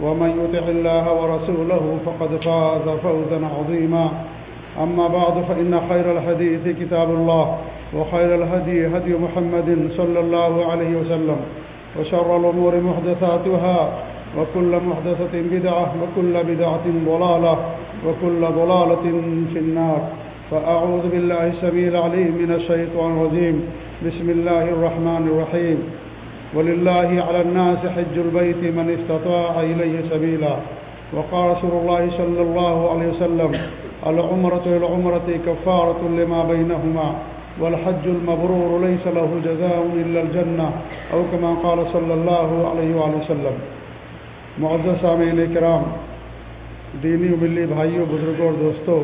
ومن يطع الله ورسوله فقد فاز فوزا عظيما. أما بعد، فإن خير الحديث كتاب الله، وخير الهدي هدي محمد صلى الله عليه وسلم، وشر الأمور محدثاتها، وكل محدثة بدعة، وكل بدعة ضلالة، وكل ضلالة في النار. فأعوذ بالله السبيل عليه من الشيطان الرجيم. بسم الله الرحمن الرحيم. ولله على الناس حج البيت من استطاع إليه سبيلا وقال رسول الله صلى الله عليه وسلم العمرة العمرة كفارة لما بينهما والحج المبرور ليس له جزاء إلا الجنة أو كما قال صلى الله عليه وآله وسلم. معزز سامعین کرام، دینی و ملی بھائیوں، بزرگوں اور دوستوں،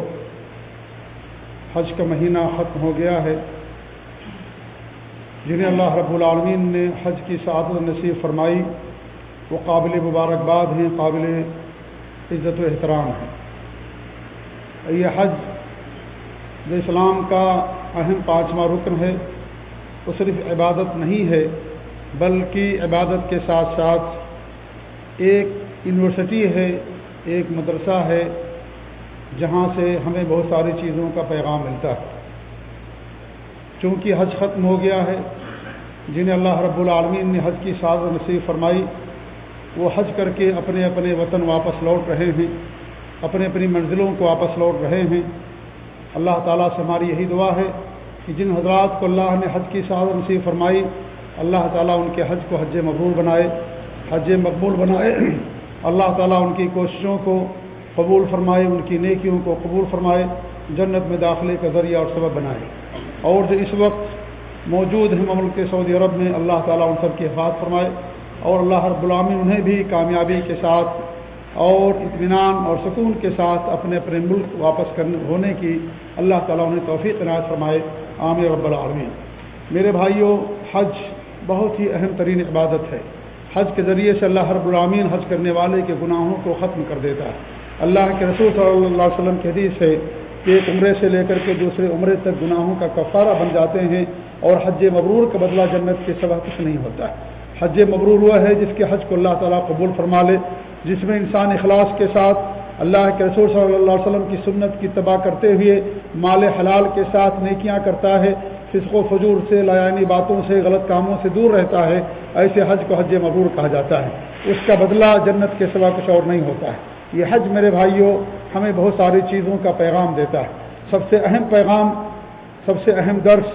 حج کا مہینہ ختم ہو گیا ہے۔ جنہیں اللہ رب العالمین نے حج کی سعادت نصیب فرمائی، وہ قابل مبارکباد ہیں، قابل عزت و احترام ہیں۔ یہ حج جو اسلام کا اہم پانچواں رکن ہے، وہ صرف عبادت نہیں ہے، بلکہ عبادت کے ساتھ ساتھ ایک یونیورسٹی ہے، ایک مدرسہ ہے، جہاں سے ہمیں بہت ساری چیزوں کا پیغام ملتا ہے۔ چونکہ حج ختم ہو گیا ہے، جنہیں اللہ رب العالمین نے حج کی ساز و نصیب فرمائی، وہ حج کر کے اپنے اپنے وطن واپس لوٹ رہے ہیں، اپنے اپنی منزلوں کو واپس لوٹ رہے ہیں۔ اللہ تعالیٰ سے ہماری یہی دعا ہے کہ جن حضرات کو اللہ نے حج کی ساز و نصیب فرمائی، اللہ تعالیٰ ان کے حج کو حج مقبول بنائے، حج مقبول بنائے۔ اللہ تعالیٰ ان کی کوششوں کو قبول فرمائے، ان کی نیکیوں کو قبول فرمائے، جنت میں داخلے کا ذریعہ اور سبب بنائے۔ اور جو اس وقت موجود ہیں مملک سعودی عرب میں، اللہ تعالیٰ ان سب کی حفاظت فرمائے اور اللہ رب العالمین انہیں بھی کامیابی کے ساتھ اور اطمینان اور سکون کے ساتھ اپنے اپنے ملک واپس کرنے ہونے کی اللہ تعالیٰ انہیں توفیق عنایت فرمائے۔ عام رب العالمین۔ میرے بھائیوں حج بہت ہی اہم ترین عبادت ہے۔ حج کے ذریعے سے اللہ رب العامین حج کرنے والے کے گناہوں کو ختم کر دیتا ہے۔ اللہ کے رسول صلی اللہ علیہ وسلم کی حدیث ہے کہ ایک عمرے سے لے کر کے دوسرے عمرے تک گناہوں کا کفارہ بن جاتے ہیں اور حج مبرور کا بدلہ جنت کے سوا کچھ نہیں ہوتا۔ ہے حج مبرور ہوا ہے جس کے حج کو اللہ تعالیٰ قبول فرما لے، جس میں انسان اخلاص کے ساتھ اللہ کے رسول صلی اللہ علیہ وسلم کی سنت کی تباہ کرتے ہوئے مال حلال کے ساتھ نیکیاں کرتا ہے، فسق و فجور سے لایانی باتوں سے، غلط کاموں سے دور رہتا ہے، ایسے حج کو حج مبرور کہا جاتا ہے۔ اس کا بدلہ جنت کے سوا کچھ اور نہیں ہوتا۔ ہے یہ حج میرے بھائیوں ہمیں بہت ساری چیزوں کا پیغام دیتا ہے۔ سب سے اہم پیغام، سب سے اہم درس،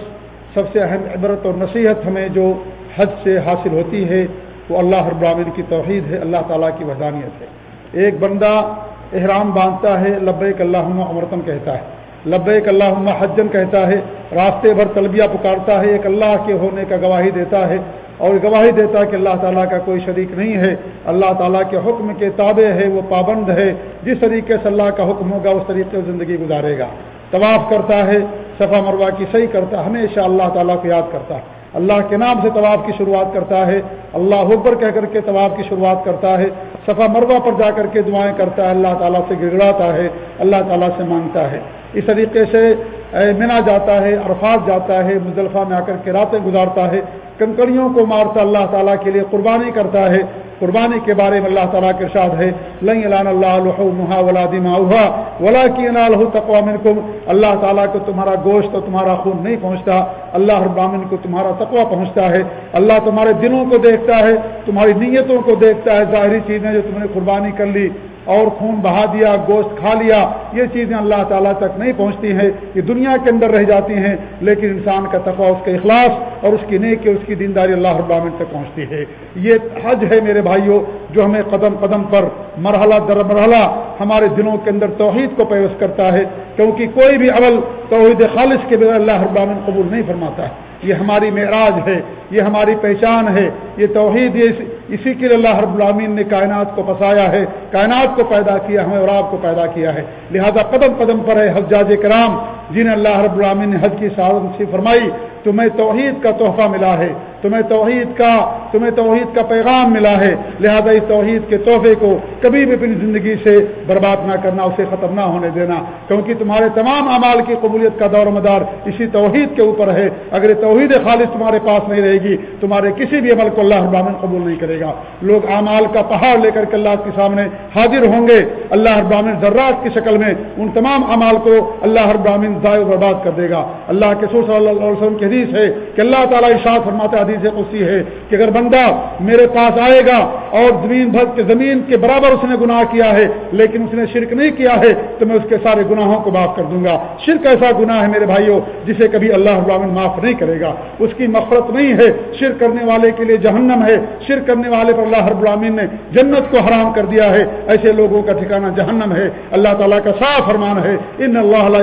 سب سے اہم عبرت اور نصیحت ہمیں جو حج سے حاصل ہوتی ہے، وہ اللہ ہر براہین کی توحید ہے، اللہ تعالیٰ کی وحدانیت ہے۔ ایک بندہ احرام باندھتا ہے، لبیک اللہ عمرتن کہتا ہے۔ لبیک اللہ حجن کہتا ہے۔ راستے بھر تلبیہ پکارتا ہے، ایک اللہ کے ہونے کا گواہی دیتا ہے۔ اور گواہی دیتا ہے کہ اللہ تعالیٰ کا کوئی شریک نہیں ہے۔ اللہ تعالیٰ کے حکم کے تابع ہے، وہ پابند ہے۔ جس طریقے سے اللہ کا حکم ہوگا، اس طریقے سے زندگی گزارے گا۔ طواف کرتا ہے، صفا مروا کی صحیح کرتا ہے، ہمیشہ اللہ تعالیٰ کو یاد کرتا ہے۔ اللہ کے نام سے طواف کی شروعات کرتا ہے۔ اللہ اکبر کہہ کر کے طواف کی شروعات کرتا ہے۔ صفا مروا پر جا کر کے دعائیں کرتا ہے۔ اللہ تعالیٰ سے گڑگڑاتا ہے، اللہ تعالیٰ سے مانگتا ہے۔ اس طریقے سے منا جاتا ہے، عرفات جاتا ہے، مزدلفہ میں آ کر کے راتیں گزارتا ہے، کنکڑیوں کو مارتا اللہ تعالیٰ کے لیے قربانی کرتا ہے۔ قربانی کے بارے میں اللہ تعالیٰ کے ارشاد ہے۔ لن الان اللہ ولا دماؤها ولكن الہ تقوى منکم۔ اللہ تعالیٰ کو تمہارا گوشت اور تمہارا خون نہیں پہنچتا۔ اللہ رب العالمین کو تمہارا تقوی پہنچتا ہے۔ اللہ تمہارے دلوں کو دیکھتا ہے، تمہاری نیتوں کو دیکھتا ہے۔ ظاہری چیزیں جو تم نے قربانی کر لی اور خون بہا دیا، گوشت کھا لیا، یہ چیزیں اللہ تعالیٰ تک نہیں پہنچتی ہیں، یہ دنیا کے اندر رہ جاتی ہیں، لیکن انسان کا تقوی اس کا اخلاص اور اس کی نیک اس کی دینداری اللہ ابامن تک پہنچتی ہے۔ یہ حج ہے میرے بھائیوں جو ہمیں قدم قدم پر مرحلہ در مرحلہ ہمارے دلوں کے اندر توحید کو پیوست کرتا ہے، کیونکہ کوئی بھی عمل توحید خالص کے بغیر اللہ ابامن قبول نہیں فرماتا۔ ہے یہ ہماری معراج ہے، یہ ہماری پہچان ہے، یہ توحید، یہ اسی کے لیے اللہ رب العامین نے کائنات کو پسایا ہے، کائنات کو پیدا کیا، ہمیں اور آپ کو پیدا کیا ہے۔ لہذا قدم قدم پر ہے حجاج کرام، جنہیں اللہ رب العامین نے حج کی سعادت سے فرمائی۔ تمہیں توحید کا تحفہ ملا ہے، تمہیں توحید کا، تمہیں توحید کا پیغام ملا ہے۔ لہذا اس توحید کے تحفے کو کبھی بھی اپنی زندگی سے برباد نہ کرنا، اسے ختم نہ ہونے دینا۔ کیونکہ تمہارے تمام اعمال کی قبولیت کا دور مدار اسی توحید کے اوپر ہے۔ اگر توحید خالص تمہارے پاس نہیں رہے گی، تمہارے کسی بھی عمل کو اللہ ابامن قبول نہیں کرے گا۔ لوگ اعمال کا پہاڑ لے کر کے اللہ کے سامنے حاضر ہوں گے۔ اللہ ابامن ذرات کی شکل میں ان تمام اعمال کو اللہ ابامن ضائع برباد کر دے گا۔ اللہ کے سور صلی اللہ علیہ وسلم کی حدیث حدیث ہے کہ اللہ تعالیٰ ارشاد فرماتا حدیث قدسی ہے کہ اگر بندہ میرے پاس آئے گا اور زمین بھر کے زمین کے برابر اس نے گناہ کیا ہے، لیکن اس نے شرک نہیں کیا ہے، تو میں اس کے سارے گناہوں کو معاف کر دوں گا۔ شرک ایسا گناہ ہے میرے بھائیوں، جسے کبھی اللہ ابراہین معاف نہیں کرے گا۔ اس کی مفرت نہیں ہے۔ شرک کرنے والے کے لیے جہنم ہے۔ شرک کرنے والے پر اللہ رب العالمین نے جنت کو حرام کر دیا ہے۔ ایسے لوگوں کا ٹھکانہ جہنم ہے۔ اللہ تعالیٰ کا صاف فرمان ہے، ان اللہ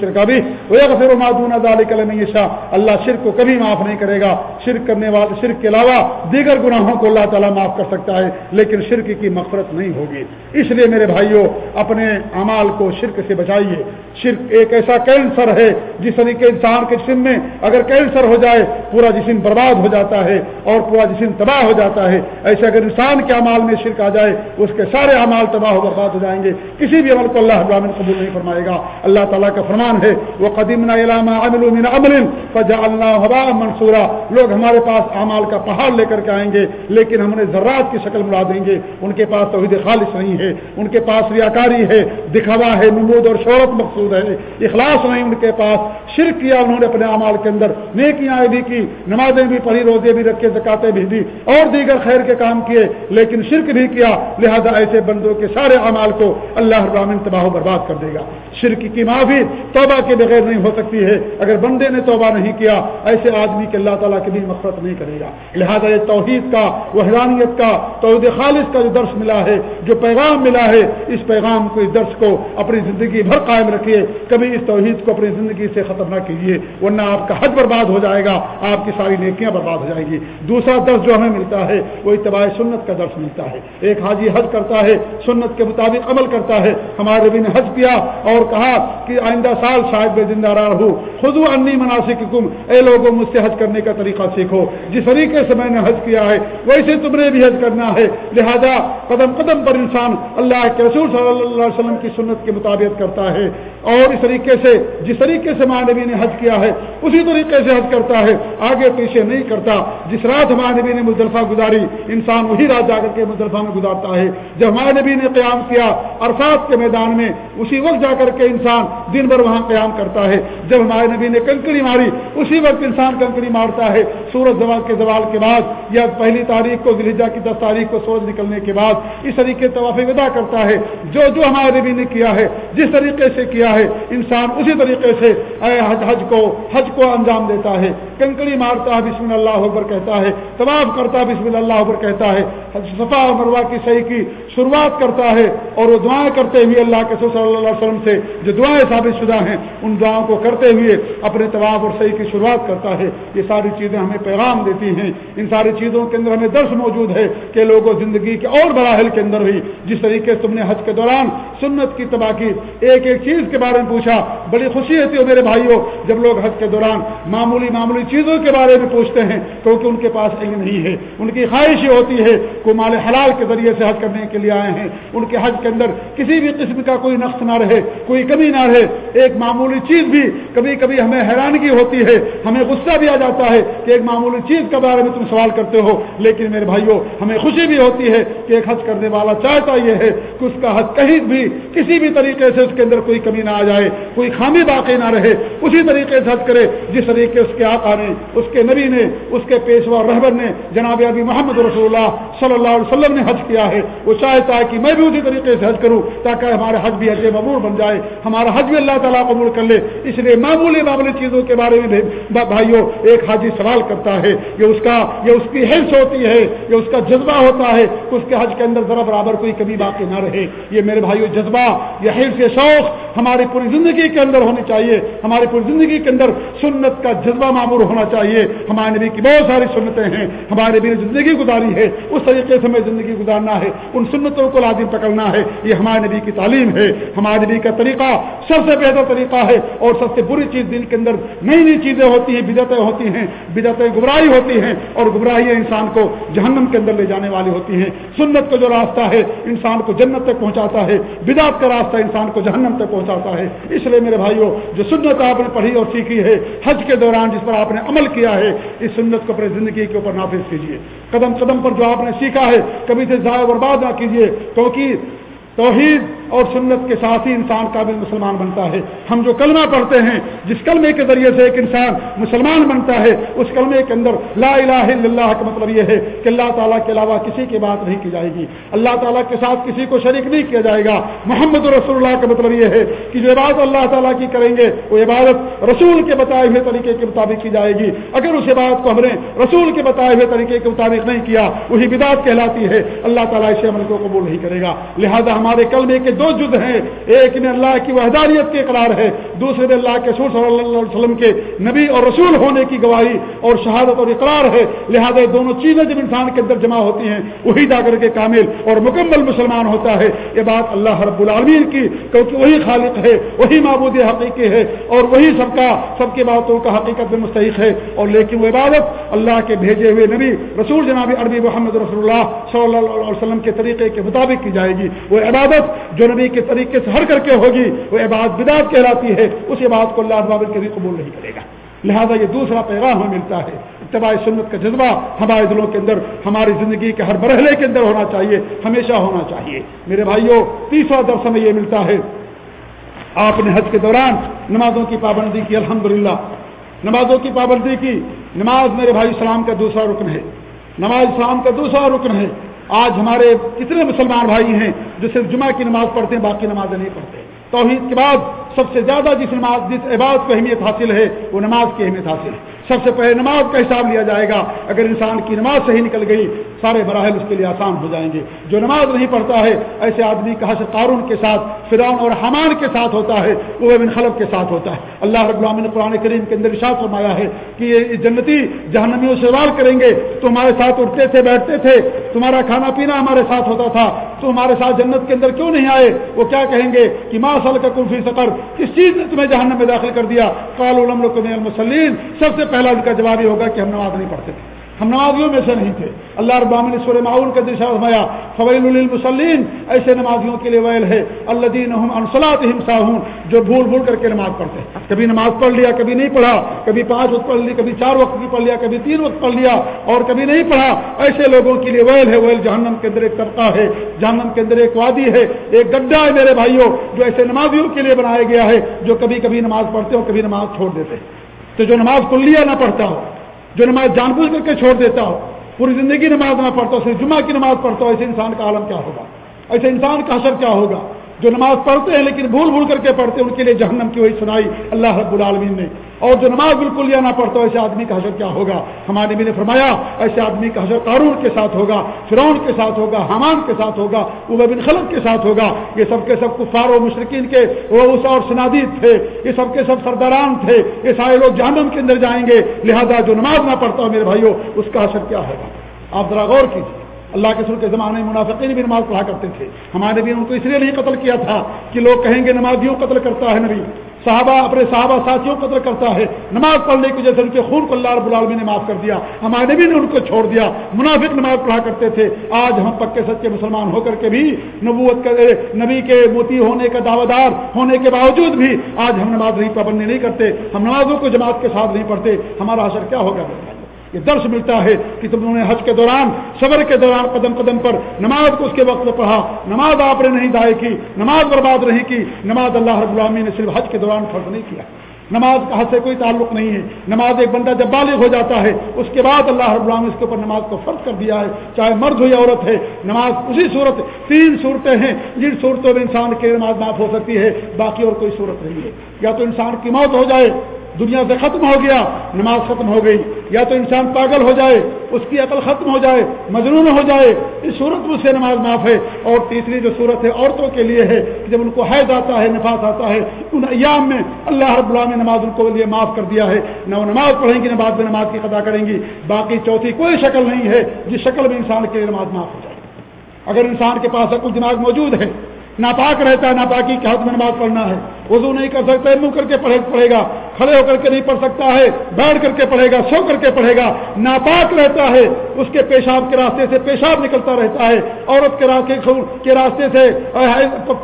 شرکا بھی اللہ اللہ شرک کو کبھی معاف نہیں کرے گا۔ شرک کرنے والے شرک کے علاوہ دیگر گناہوں کو اللہ تعالیٰ معاف کر سکتا ہے، لیکن شرک کی مفرت نہیں ہوگی۔ اس لیے میرے بھائیوں اپنے امال کو شرک سے بچائیے۔ شرک ایک ایسا کینسر ہے، جس یعنی طریقے انسان کے جسم میں اگر کینسر ہو جائے، پورا جسم برباد ہو جاتا ہے اور پورا جسم تباہ ہو جاتا ہے۔ ایسے اگر انسان کے امال میں شرک آ جائے، اس کے سارے امال تباہ و برباد ہو جائیں گے۔ کسی بھی عمل کو اللہ ابراہین قبول نہیں فرمائے گا۔ اللہ تعالیٰ کا فرمان ہے وہ قدیم نہ علامہ اللہ منصورہ لوگ ہمارے پاس اعمال کا پہاڑ لے کر کے آئیں گے، لیکن ہم انہیں ذرات کی شکل بلا دیں گے۔ ان کے پاس توحید خالص نہیں ہے، ان کے پاس ریاکاری ہے، دکھاوا ہے، نمود اور شہرت مقصود ہے۔ اخلاص نہیں ان کے پاس، شرک کیا انہوں نے اپنے اعمال کے اندر۔ نیکیاں بھی کی، نمازیں بھی پڑھی، روزے بھی رکھے، زکاتیں بھی دی، اور دیگر خیر کے کام کیے، لیکن شرک بھی کیا۔ لہذا ایسے بندوں کے سارے اعمال کو اللہ ابراہین تباہ و برباد کر دے گا۔ شرک کی معافی توبہ کے بغیر نہیں ہو سکتی ہے۔ اگر بندے نے توبہ نہیں کیا ایسے آدمی کے اللہ تعالیٰ کبھی مفرت نہیں کرے گا۔ لہذا یہ توحید کا، وہ کا، توحید خالص کا جو درس ملا ہے، جو پیغام ملا ہے، اس پیغام کو، اس درس کو اپنی زندگی بھر قائم رکھیے۔ کبھی اس توحید کو اپنی زندگی سے ختم نہ کیجیے، ورنہ آپ کا حج برباد ہو جائے گا، آپ کی ساری نیکیاں برباد ہو جائیں گی۔ دوسرا درس جو ہمیں ملتا ہے، وہ اتباع سنت کا درس ملتا ہے۔ ایک حاجی حج کرتا ہے، سنت کے مطابق عمل کرتا ہے۔ ہمارے نبی نے حج کیا اور کہا کہ آئندہ سال شاید میں زندہ رہا ہوں۔ خود انی مناسب اے لوگوں، مجھ سے حج کرنے کا طریقہ سیکھو۔ جس طریقے سے میں نے حج کیا ہے، ویسے تم نے بھی حج کرنا ہے۔ لہذا قدم قدم پر انسان اللہ کے رسول صلی اللہ علیہ وسلم کی سنت کے مطابق کرتا ہے۔ اور اس طریقے سے، جس طریقے سے ماں نبی نے حج کیا ہے، اسی طریقے سے حج کرتا ہے۔ آگے پیچھے نہیں کرتا۔ جس رات ہمارے نبی نے مزدلفہ گزاری، انسان وہی رات جا کر کے مزدلفہ میں گزارتا ہے۔ جب ہمارے نبی نے قیام کیا عرفات کے میدان میں، اسی وقت جا کر کے انسان دن بھر وہاں قیام کرتا ہے۔ جب ہمارے نبی نے کنکڑی ماری اسی وقت انسان کنکڑی مارتا ہے سورج زوال کے زوال کے بعد، یا پہلی تاریخ کو دلجا کی دس تاریخ کو سورج نکلنے کے بعد، اس طریقے طواف ودا کرتا ہے۔ جو جو ہمارے نبی نے کیا ہے، جس طریقے سے کیا ہے، انسان اسی طریقے سے حج حج کو حج کو انجام دیتا ہے۔ کنکڑی مارتا ہے، بسم اللہ اکبر کہتا ہے، طواف کرتا ہے، بسم اللہ اکبر کہتا ہے۔ صفا مروا کی صحیح کی شروعات کرتا ہے اور وہ دعائیں کرتے ہوئے اللہ کے صلی اللہ علیہ وسلم سے جو دعائیں ثابت شدہ ہیں، ان دعاؤں کو کرتے ہوئے اپنے طواف اور صحیح کی شروعات کرتا ہے۔ یہ ساری چیزیں ہمیں پیغام دیتی ہیں۔ ان ساری چیزوں کے اندر ہمیں درس موجود ہے کہ لوگوں زندگی کے اور مراحل کے اندر بھی جس طریقے سے تم نے حج کے دوران سنت کی تباہ کی، ایک ایک چیز کے بارے میں پوچھا۔ بڑی خوشی ہوتی ہے میرے بھائیوں، جب لوگ حج کے دوران معمولی معمولی چیزوں کے بارے میں پوچھتے ہیں، کیونکہ ان کے پاس علم نہیں ہے۔ ان کی خواہش یہ ہوتی ہے کہ مال حلال کے ذریعے سے حج کرنے کے لیے آئے ہیں۔ ان کے حج کے اندر کسی بھی قسم کا کوئی نقص نہ رہے، کوئی کمی نہ رہے۔ ایک معمولی چیز بھی کبھی کبھی ہمیں حیرانگی ہوتی ہے، ہمیں غصہ بھی آ جاتا ہے کہ ایک معمولی چیز کے بارے میں تم سوال کرتے ہو۔ لیکن میرے بھائیوں ہمیں خوشی بھی ہوتی ہے کہ ایک حج کرنے والا چاہتا یہ ہے کہ اس کا حج کہیں بھی کسی بھی طریقے سے اس کے اندر کوئی کمی نہ آ جائے، کوئی خامی باقی نہ رہے۔ اسی طریقے سے حج کرے، جس طریقے اس کے آقا نے، اس کے نبی نے، اس کے پیشوا رہبر نے جناب ابی محمد رسول اللہ صلی اللہ علیہ وسلم نے حج کیا ہے۔ وہ چاہتا ہے کہ میں بھی اسی طریقے سے حج کروں تاکہ ہمارا حج بھی حج مبور بن جائے، ہمارا حج بھی اللہ تعالیٰ قبول کر لے۔ اس لیے معمولی معمولی چیزوں کے بارے میں بھائیوں، ایک حاجی سوال کرتا ہے، یہ اس کا یہ اس کی حلس ہوتی ہے، یہ اس کا جذبہ ہوتا ہے اس کے حج کے اندر ذرا برابر کوئی کمی باقی نہ رہے۔ یہ میرے بھائیوں، جذبہ، یہ حلس شوق ہماری پوری زندگی کے اندر ہونی چاہیے۔ ہماری پوری زندگی کے اندر سنت کا جذبہ معمور ہونا چاہیے۔ ہمارے نبی کی بہت ساری سنتیں ہیں۔ ہمارے نبی نے زندگی گزاری ہے، اس طریقے سے ہمیں زندگی گزارنا ہے۔ ان سنتوں کو لازم پکڑنا ہے۔ یہ ہمارے نبی کی تعلیم ہے۔ ہمارے نبی کا طریقہ سب سے بہتر طریقہ ہے۔ اور سب سے بری چیز دل کے اندر نئی نئی چیزیں ہوتی ہیں بدتیں ہوتی ہیں۔ بدتیں گمراہی ہوتی ہیں۔ اور گمراہی انسان کو جہنم کے اندر لے جانے والی ہوتی ہیں۔ سنت کا جو راستہ ہے، انسان کو جنت تک پہنچاتا ہے۔ بدعت کا راستہ انسان کو جہنم تک پہنچاتا ہے۔ اس لیے میرے بھائیوں جو سنت آپ نے پڑھی اور سیکھی ہے، حج کے دوران جس پر آپ نے عمل کیا ہے، اس سنت کو اپنی زندگی کے اوپر نافذ کیجیے قدم قدم پر جو آپ نے سیکھا ہے، کبھی سے ضائع برباد نہ کیجیے کیونکہ توحید اور سنت کے ساتھ ہی انسان قابل مسلمان بنتا ہے۔ ہم جو کلمہ پڑھتے ہیں، جس کلمے کے ذریعے سے ایک انسان مسلمان بنتا ہے، اس کلمے کے اندر لا الہ الا اللہ کا مطلب یہ ہے کہ اللہ تعالیٰ کے علاوہ کسی کی بات نہیں کی جائے گی۔ اللہ تعالیٰ کے ساتھ کسی کو شریک نہیں کیا جائے گا۔ محمد رسول اللہ کا مطلب یہ ہے کہ جو عبادت اللہ تعالیٰ کی کریں گے، وہ عبادت رسول کے بتائے ہوئے طریقے کے مطابق کی جائے گی۔ اگر اس عبادت کو ہم نے رسول کے بتائے ہوئے طریقے کے مطابق نہیں کیا، وہی بدعت کہلاتی ہے۔ اللہ تعالیٰ اسے عمل کو قبول نہیں کرے گا۔ لہذا ہمارے کلمے کے دو جد ہیں، ایک میں اللہ کی وحدانیت کے اقرار ہے، دوسرے میں اللہ کے سور صلی اللہ علیہ وسلم کے نبی اور رسول ہونے کی گواہی اور شہادت اور اقرار ہے۔ لہذا دونوں چیزیں جب انسان کے اندر جمع ہوتی ہیں، وہی جا کر کے کامل اور مکمل مسلمان ہوتا ہے۔ یہ بات اللہ رب العالمین کی کیونکہ وہی خالق ہے، وہی معبود حقیقی ہے اور وہی سب کا، سب کی باتوں کا حقیقت میں مستحق ہے۔ اور لیکن وہ عبادت اللہ کے بھیجے ہوئے نبی، رسول جناب عربی محمد رسول اللہ صلی اللہ علیہ وسلم کے طریقے کے مطابق کی جائے گی۔ وہ عبادت جو نبی کے طریقے سے ہر کر کے ہوگی، وہ عبادت بدعت کہلاتی ہے، اس عبادت کو اللہ بابل کے بھی قبول نہیں کرے گا۔ لہذا یہ دوسرا پیغام ہمیں ملتا ہے، اتباع سنت کا جذبہ ہمارے دلوں کے اندر، ہماری زندگی کے ہر مرحلے کے اندر ہونا چاہیے، ہمیشہ ہونا چاہیے۔ میرے بھائیوں، تیسرا درس ہمیں یہ ملتا ہے، آپ نے حج کے دوران نمازوں کی پابندی کی، الحمدللہ۔ نمازوں کی پابندی کی، نماز میرے بھائی اسلام کا دوسرا رکن ہے۔ نماز اسلام کا دوسرا رکن ہے۔ آج ہمارے کتنے مسلمان بھائی ہیں جو صرف جمعہ کی نماز پڑھتے ہیں، باقی نمازیں نہیں پڑھتے۔ توحید کے بعد سب سے زیادہ جس نماز، جس عبادت کو اہمیت حاصل ہے، وہ نماز کی اہمیت حاصل ہے۔ سب سے پہلے نماز کا حساب لیا جائے گا۔ اگر انسان کی نماز صحیح نکل گئی سارے مراحل اس کے لیے آسان ہو جائیں گے۔ جو نماز نہیں پڑھتا ہے، ایسے آدمی کا حشر قارون کے ساتھ، فرعون اور حمان کے ساتھ ہوتا ہے، وہ ابن خلب کے ساتھ ہوتا ہے۔ اللہ رب العالمین نے قرآن کریم کے اندر اشاعت فرمایا ہے کہ یہ جنتی جہنمیوں سے سوال کریں گے۔ تو ہمارے ساتھ اٹھتے تھے، بیٹھتے تھے، تمہارا کھانا پینا ہمارے ساتھ ہوتا تھا۔ تو ہمارے ساتھ جنت کے اندر کیوں نہیں آئے؟ وہ کیا کہیں گے کہ ماں سال کا کلفی سفر کس چیز نے تمہیں جہنم میں داخل کر دیا؟ کال علم المسلین سب سے پہلا ان کا جواب یہ ہوگا کہ ہم نماز نہیں پڑھتے تھے۔ ہم نمازیوں میں سے نہیں تھے۔ اللہ رب نے سورہ معاون کا دشا فرمایا، فویل المسلین ایسے نمازیوں کے لیے ویل ہے اللہ دین انصلاط ہوں جو بھول بھول کر کے نماز پڑھتے ہیں۔ کبھی نماز پڑھ لیا، کبھی نہیں پڑھا، کبھی پانچ وقت پڑھ لی، کبھی چار وقت کی پڑھ لیا، کبھی تین وقت پڑھ لیا اور کبھی نہیں پڑھا۔ ایسے لوگوں کے لیے ویل ہے، ویل جہنم کے اندر ایک طبقہ ہے، جہنم کے اندر ایک وادی ہے، ایک گڈھا ہے میرے بھائیوں، جو ایسے نمازیوں کے لیے بنایا گیا ہے، جو کبھی کبھی نماز پڑھتے ہو، کبھی نماز چھوڑ دیتے ہیں۔ تو جو نماز کلیہ نہ پڑھتا ہو جو نماز جان بوجھ کر کے چھوڑ دیتا ہو، پوری زندگی نماز نہ پڑھتا ہو، صرف جمعہ کی نماز پڑھتا ہو، ایسے انسان کا عالم کیا ہوگا؟ ایسے انسان کا اثر کیا ہوگا؟ جو نماز پڑھتے ہیں لیکن بھول بھول کر کے پڑھتے ہیں، ان کے لیے جہنم کی وہی سنائی اللہ رب العالمین نے۔ اور جو نماز بالکل یا نہ پڑھتا ایسے آدمی کا حضرت کیا ہوگا؟ ہمارے بھی نے فرمایا، ایسے آدمی کا حضرت قارون کے ساتھ ہوگا، فرعون کے ساتھ ہوگا، حمان کے ساتھ ہوگا وہ بن خلق کے ساتھ ہوگا۔ یہ سب کے سب کفار و مشرقین کے وہ اس اور سنادید تھے، یہ سب کے سب سرداران تھے، یہ سارے لوگ جہنم کے اندر جائیں گے۔ لہذا جو نماز نہ پڑھتا ہو، میرے بھائیوں اس کا اثر کیا ہوگا؟ آپ ذرا غور کیجیے اللہ کے سر کے زمانے میں منافقین بھی نماز پڑھا کرتے تھے۔ ہمارے بھی ان کو اس لیے نہیں قتل کیا تھا کہ لوگ کہیں گے نمازیوں قتل کرتا ہے نبی۔ صحابہ، اپنے صحابہ ساتھیوں قتل کرتا ہے۔ نماز پڑھنے کی وجہ سے ان کے خون کو اللہ رب العالمین نے معاف کر دیا۔ ہمارے نبی نے ان کو چھوڑ دیا۔ منافق نماز پڑھا کرتے تھے۔ آج ہم پکے سچے مسلمان ہو کر کے بھی نبوت کا نبی کے موتی ہونے کا دعوے دار ہونے کے باوجود بھی آج ہم نماز نہیں پابندی نہیں کرتے۔ ہم نمازوں کو جماعت کے ساتھ نہیں پڑھتے۔ ہمارا اثر کیا ہوگا؟ یہ درس ملتا ہے کہ تم نے حج کے دوران، صبر کے دوران قدم قدم پر نماز کو اس کے وقت پڑھا۔ نماز آپ نے نہیں دائیں کی، نماز برباد نہیں کی۔ نماز اللہ رب العامی نے صرف حج کے دوران فرض نہیں کیا۔ نماز کا حد سے کوئی تعلق نہیں ہے۔ نماز ایک بندہ جب بالغ ہو جاتا ہے، اس کے بعد اللہ رب العالمین اس کے اوپر نماز کو فرض کر دیا ہے۔ چاہے مرد ہو یا عورت ہے، نماز اسی صورت، تین صورتیں ہیں۔ جن صورتوں میں انسان کی نماز معاف ہو سکتی ہے، باقی اور کوئی صورت نہیں ہے۔ یا تو انسان کی موت ہو جائے دنیا سے ختم ہو گیا، نماز ختم ہو گئی۔ یا تو انسان پاگل ہو جائے، اس کی عقل ختم ہو جائے، مجنون ہو جائے، اس صورت میں سے نماز معاف ہے۔ اور تیسری جو صورت ہے عورتوں کے لیے ہے جب ان کو حید آتا ہے، نفاس آتا ہے، ان ایام میں اللہ رب اللہ نے نماز ان کو لیے معاف کر دیا ہے۔ نہ وہ نماز پڑھیں گی، نہ بعد میں نماز کی قدا کریں گی۔ باقی چوتھی کوئی شکل نہیں ہے جس شکل میں انسان کے لیے نماز معاف ہو جائے۔ اگر انسان کے پاس عقل دماغ موجود ہے ناپاک رہتا ہے، ناپاکی کے ہاتھ میں نماز پڑھنا ہے۔ وضو نہیں کر سکتا، منہ کر کے پڑھے پڑھے گا۔ کھڑے ہو کر کے نہیں پڑھ سکتا ہے، بیٹھ کر کے پڑھے گا، سو کر کے پڑھے گا۔ ناپاک رہتا ہے، اس کے پیشاب کے راستے سے پیشاب نکلتا رہتا ہے۔ عورت کے راستے کے راستے سے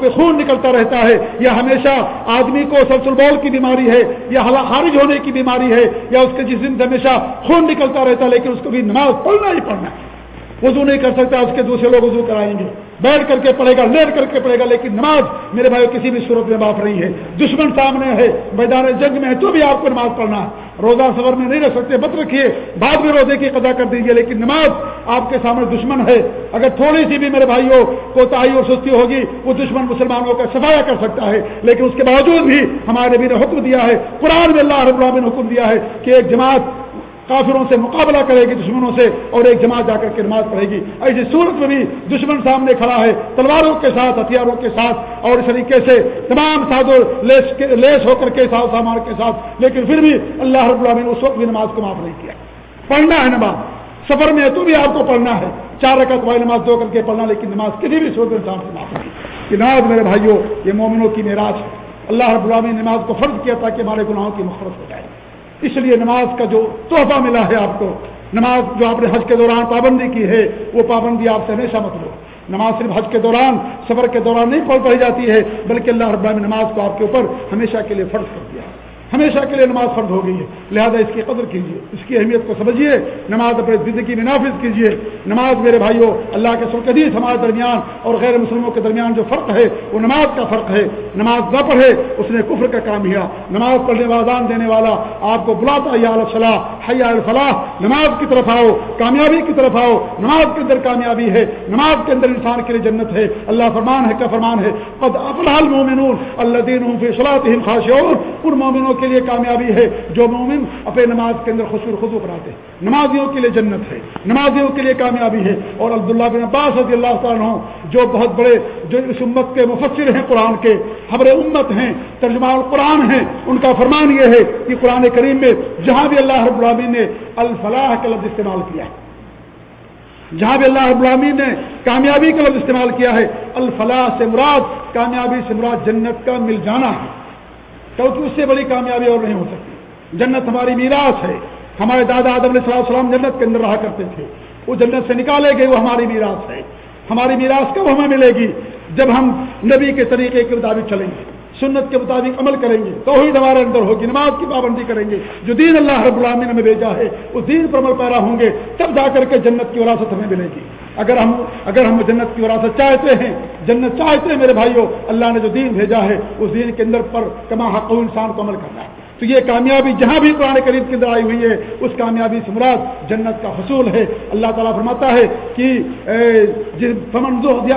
خون نکلتا رہتا ہے۔ یا ہمیشہ آدمی کو سلسل بول کی بیماری ہے، یا خارج ہونے کی بیماری ہے، یا اس کے جسم سے ہمیشہ خون نکلتا رہتا ہے، لیکن اس کو بھی نماز پڑھنا ہی پڑھنا ہے۔ وضو نہیں کر سکتا، اس کے دوسرے لوگ وضو کروائیں گے۔ بیٹھ کر کے پڑھے گا، لیٹ کر کے پڑھے گا، لیکن نماز میرے بھائی کسی بھی صورت میں معاف نہیں ہے۔ دشمن سامنے ہے، میدان جنگ میں ہے تو بھی آپ کو نماز پڑھنا ہے۔ روزہ سفر میں نہیں رہ سکتے بت رکھیے، بعد میں روزے کی قدا کر دیجیے لیکن نماز آپ کے سامنے دشمن ہے۔ اگر تھوڑی سی بھی میرے بھائیوں کو تائی اور سستی ہوگی، وہ دشمن مسلمانوں کا سفایا کر سکتا ہے۔ لیکن اس کے باوجود بھی ہمارے نبی نے حکم دیا ہے، قرآن میں اللہ رب العالمین نے حکم دیا ہے کہ ایک جماعت کافروں سے مقابلہ کرے گی، دشمنوں سے، اور ایک جماعت جا کر کے نماز پڑھے گی۔ ایسی صورت میں بھی دشمن سامنے کھڑا ہے، تلواروں کے ساتھ، ہتھیاروں کے ساتھ، اور اس طریقے سے تمام سادوں لیس لیس ہو کر کے ساتھ سامان کے ساتھ۔ لیکن پھر بھی اللہ رب العالمین نے اس وقت بھی نماز کو معاف نہیں کیا۔ پڑھنا ہے نماز۔ سفر میں تو بھی آپ کو پڑھنا ہے۔ چار رکعت والی نماز دو کر کے پڑھنا، لیکن نماز کسی بھی صورت انسان سے معاف نہیں۔ کہ نماز میرے بھائیوں، یہ مومنوں کی معراج ہے۔ اللہ رب العالمین نے نماز کو فرض کیا تھا کہ ہمارے گناہوں کی مفرت ہو جائے۔ اس لیے نماز کا جو تحفہ ملا ہے آپ کو، نماز جو آپ نے حج کے دوران پابندی کی ہے، وہ پابندی آپ سے ہمیشہ مت لو۔ نماز صرف حج کے دوران، سفر کے دوران نہیں پڑھ پڑھی جاتی ہے، بلکہ اللہ رب نے نماز کو آپ کے اوپر ہمیشہ کے لیے فرض کر دیا۔ ہے ہمیشہ کے لیے نماز فرض ہو گئی ہے۔ لہذا اس کی قدر کیجیے اس کی اہمیت کو سمجھیے نماز اپنے زندگی میں نافذ کیجیے نماز میرے بھائیوں اللہ کے سرکدیس ہمارے درمیان اور غیر مسلموں کے درمیان جو فرق ہے، وہ نماز کا فرق ہے۔ نماز نہ پڑھے، اس نے کفر کا کام کیا۔ نماز پڑھنے وادان دینے والا آپ کو بلاتا یا الفلاح حیا الفلاح، نماز کی طرف آؤ، کامیابی کی طرف آؤ۔ نماز کے اندر کامیابی ہے، نماز کے اندر انسان کے لیے جنت ہے۔ اللہ فرمان ہے، کیا فرمان ہے؟ قد افلال مومنون اللہ دین خاص ان مومنوں کے لیے کامیابی ہے جو مومن اپنے نماز کے اندر خصور خصو کراتے ہیں۔ نمازیوں کے لیے جنت ہے، نمازیوں کے لیے کامیابی ہے۔ اور عبداللہ بن عباس رضی اللہ تعالیٰ جو بہت بڑے جو اس امت کے مفسر ہیں قرآن کے خبر امت ہیں، ترجمہ القرآن ہیں، ان کا فرمان یہ ہے کہ قرآن کریم میں جہاں بھی اللہ رب العالمین نے الفلاح کا لفظ استعمال کیا ہے، جہاں بھی اللہ رب العالمین نے کامیابی کا لفظ استعمال کیا ہے، الفلاح سے مراد، کامیابی سے مراد جنت کا مل جانا ہے۔ کیونکہ اس سے بڑی کامیابی اور نہیں ہو سکتی۔ جنت ہماری میراث ہے۔ ہمارے دادا آدم علیہ السلام جنت کے اندر رہا کرتے تھے۔ وہ جنت سے نکالے گئے، وہ ہماری میراث ہے۔ ہماری میراث کب ہمیں ملے گی؟ جب ہم نبی کے طریقے کے مطابق چلیں گے۔ سنت کے مطابق عمل کریں گے تو ہی ہمارے اندر ہوگی، نماز کی پابندی کریں گے، جو دین اللہ رب العالمین نے ہمیں بھیجا ہے، اس دین پر عمل پیرا ہوں گے، تب جا کر کے جنت کی وراثت ہمیں ملے گی۔ اگر ہم اگر ہم جنت کی وراثت چاہتے ہیں، جنت چاہتے ہیں میرے بھائیوں اللہ نے جو دین بھیجا ہے، اس دین کے اندر پر کما حق انسان کو عمل کرنا ہے۔ تو یہ کامیابی جہاں بھی قرآن قریب کی اندر آئی ہوئی ہے، اس کامیابی سے مراد جنت کا حصول ہے۔ اللہ تعالیٰ فرماتا ہے کہ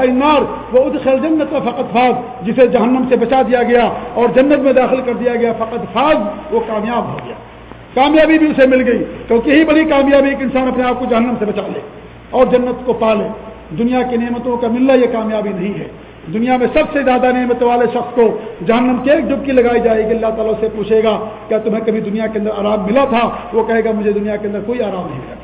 انار وہ ادخل جنت کا فقط فاض جسے جہنم سے بچا دیا گیا اور جنت میں داخل کر دیا گیا فقط فاض وہ کامیاب ہو گیا۔ کامیابی بھی اسے مل گئی، کیونکہ یہی بڑی کامیابی کہ انسان اپنے آپ کو جہنم سے بچا لے اور جنت کو پالے۔ دنیا کی نعمتوں کا ملنا یہ کامیابی نہیں ہے۔ دنیا میں سب سے زیادہ نعمت والے شخص کو جہنم کی ایک ڈبکی لگائی جائے گی، اللہ تعالیٰ سے پوچھے گا، کیا تمہیں کبھی دنیا کے اندر آرام ملا تھا؟ وہ کہے گا، مجھے دنیا کے اندر کوئی آرام نہیں ملا۔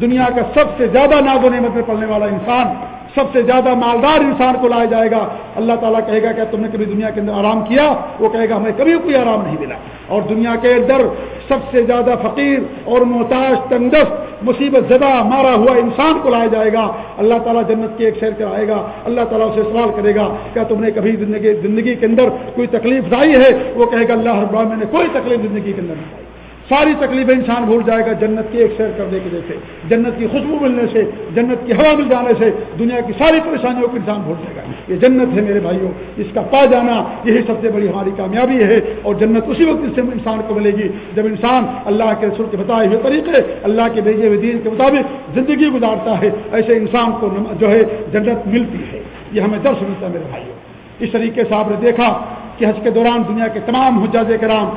دنیا کا سب سے زیادہ ناز و نعمت میں پڑنے والا انسان سب سے زیادہ مالدار انسان کو لایا جائے گا۔ اللہ تعالیٰ کہے گا کہ تم نے کبھی دنیا کے اندر آرام کیا، وہ کہے گا ہمیں کبھی کوئی آرام نہیں ملا۔ اور دنیا کے اندر سب سے زیادہ فقیر اور محتاج تندست مصیبت زدہ، مارا ہوا انسان کو لایا جائے گا۔ اللہ تعالیٰ جنت کی ایک شہر کرائے گا۔ اللہ تعالیٰ اسے سوال کرے گا، کیا تم نے کبھی زندگی زندگی کے اندر کوئی تکلیف لائی ہے؟ وہ کہے گا، اللہ رب میں نے کوئی تکلیف زندگی کے اندر نہیں۔ ساری تکلیفیں انسان بھول جائے گا، جنت کی ایک سیر کرنے کے جیسے جنت کی خوشبو ملنے سے، جنت کی ہوا مل جانے سے، دنیا کی ساری پریشانیوں کو انسان بھول جائے گا۔ یہ جنت ہے میرے بھائیوں، اس کا پا جانا یہی سب سے بڑی ہماری کامیابی ہے اور جنت اسی وقت سے انسان کو ملے گی جب انسان اللہ کے رسول کے بتائے ہوئے طریقے، اللہ کے بھیجے ہوئے دین کے مطابق زندگی گزارتا ہے، ایسے انسان کو جو ہے جنت ملتی ہے۔ یہ ہمیں درس ملتا ہے میرے بھائیوں۔ اس طریقے سے آپ نے دیکھا کہ حج کے دوران دنیا کے تمام حجاز کرام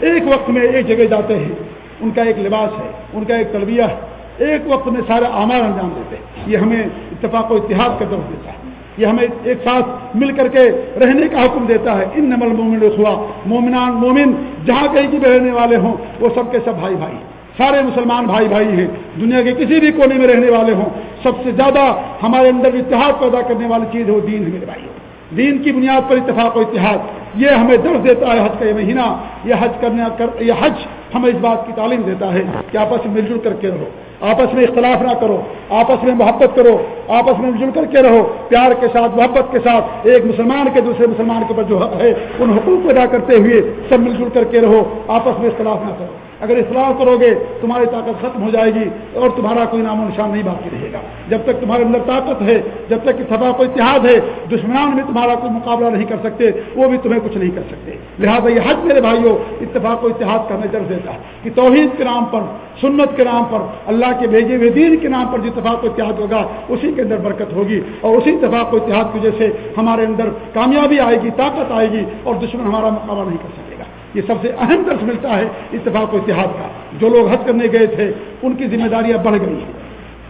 ایک وقت میں ایک جگہ جاتے ہیں، ان کا ایک لباس ہے، ان کا ایک تلبیہ ہے، ایک وقت میں سارے آمار انجام دیتے ہیں۔ یہ ہمیں اتفاق و اتحاد کا درد دیتا ہے۔ یہ ہمیں ایک ساتھ مل کر کے رہنے کا حکم دیتا ہے۔ ان نمل مومن رخوا مومنان، مومن، جہاں کہیں بھی رہنے والے ہوں، وہ سب کے سب بھائی بھائی سارے مسلمان بھائی بھائی ہیں۔ دنیا کے کسی بھی کونے میں رہنے والے ہوں، سب سے زیادہ ہمارے اندر اتحاد پیدا کرنے والی چیز ہے، وہ دین ہے میرے بھائی دین کی بنیاد پر اتفاق و اتحاد۔ یہ ہمیں درد دیتا ہے حج کا یہ مہینہ، یہ حج کرنے کر، یہ حج ہمیں اس بات کی تعلیم دیتا ہے کہ آپس میں مل جل کر کے رہو، آپس میں اختلاف نہ کرو، آپس میں محبت کرو، آپس میں مل جل کر کے رہو، پیار کے ساتھ، محبت کے ساتھ، ایک مسلمان کے دوسرے مسلمان کے اوپر جو حق ہے، ان حقوق کو ادا کرتے ہوئے سب مل جل کر کے رہو، آپس میں اختلاف نہ کرو۔ اگر اصلاح کرو گے، تمہاری طاقت ختم ہو جائے گی اور تمہارا کوئی نام و نشان نہیں باقی رہے گا۔ جب تک تمہارے اندر طاقت ہے، جب تک سبا کو اتحاد ہے، دشمنان میں تمہارا کوئی مقابلہ نہیں کر سکتے، وہ بھی تمہیں کچھ نہیں کر سکتے۔ لہٰذا یہ حج میرے بھائیوں، اتفاق و اتحاد کا ہمیں درد دیتا ہے کہ توحید کے نام پر، سنت کے نام پر، اللہ کے بھیجے ہوئے دین کے نام پر جو اتفاق و اتحاد ہوگا، اسی کے اندر برکت ہوگی۔ اور اسی اتفاق و اتحاد کی وجہ سے ہمارے اندر کامیابی آئے گی، طاقت آئے گی اور دشمن ہمارا مقابلہ نہیں کر سکے گا یہ سب سے اہم درس ملتا ہے اتفاق و اتحاد کا۔ جو لوگ حج کرنے گئے تھے، ان کی ذمہ داریاں بڑھ گئی ہیں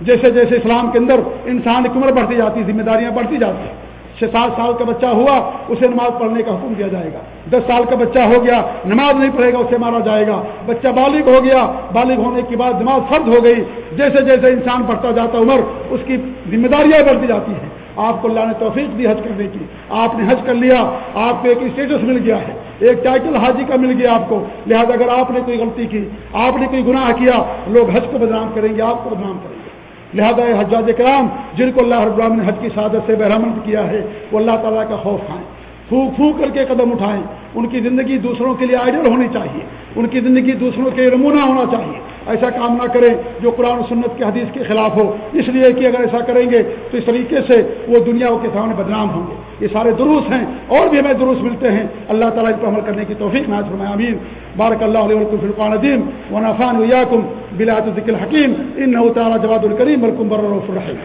جیسے جیسے اسلام کے اندر انسان کی عمر بڑھتی جاتی، ذمہ داریاں بڑھتی جاتی۔ ہیں چھ سات سال کا بچہ ہوا، اسے نماز پڑھنے کا حکم دیا جائے گا۔ دس سال کا بچہ ہو گیا، نماز نہیں پڑھے گا، اسے مارا جائے گا۔ بچہ بالغ ہو گیا، بالغ ہونے کے بعد نماز فرد ہو گئی۔ جیسے جیسے انسان بڑھتا جاتا عمر، اس کی ذمہ داریاں بڑھتی جاتی ہیں۔ آپ کو اللہ نے توفیق دی حج کرنے کی۔ آپ نے حج کر لیا، آپ کو ایک اسٹیٹس مل گیا ہے، ایک ٹائٹل حاجی کا مل گیا آپ کو۔ لہذا اگر آپ نے کوئی غلطی کی، آپ نے کوئی گناہ کیا، لوگ حج کو بدنام کریں گے، آپ کو بدنام کریں گے۔ لہذا حجاج کرام، جن کو اللہ رب نے حج کی سعادت سے بحرمند کیا ہے، وہ اللہ تعالیٰ کا خوف کھائیں۔ پھونک پھونک کر کے قدم اٹھائیں۔ ان کی زندگی دوسروں کے لیے آئیڈل ہونی چاہیے۔ ان کی زندگی دوسروں کے نمونہ ہونا چاہیے۔ ایسا کام نہ کریں جو قرآن و سنت کے حدیث کے خلاف ہو۔ اس لیے کہ اگر ایسا کریں گے تو اس طریقے سے وہ دنیا کے سامنے بدنام ہوں گے۔ یہ سارے دروس ہیں اور بھی ہمیں دروس ملتے ہیں۔ اللہ تعالیٰ اس پر عمل کرنے کی توفیق میں فرمایا امین بارک اللہ علیہ فرقان عدیم و نفان ویاکم بلاۃ الذکل حکیم ان تعالیٰ جواد الکریم بلکم برف الرحیم۔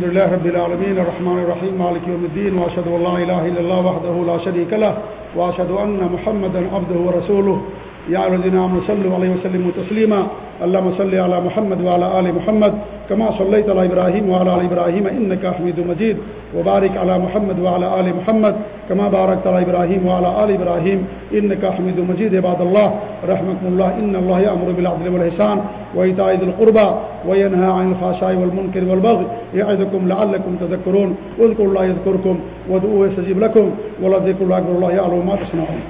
الحمد لله رب العالمين الرحمن الرحيم مالك يوم الدين واشهد ان لا اله الا الله وحده لا شريك له واشهد ان محمدا عبده ورسوله يا الذين امنوا صلوا عليه وسلموا تسليما اللهم صل على محمد وعلى ال محمد كما صليت على ابراهيم وعلى ال ابراهيم انك حميد مجيد وبارك على محمد وعلى ال محمد کما بارک تعالیٰ ابراہیم ابراهيم وعلى ابراہیم ابراهيم انك حميد مجيد عباد اللہ رحمكم اللہ ان اللہ امر بالعدل والحسان وايتاء ذي القربى وينهى عن الفحشاء والمنکر والبغي يعظكم لعلكم تذكرون. اذكروا الله يذكركم وادعوه يستجيب لكم. ولذكر الله اكبر الله يعلم ما تصنعون.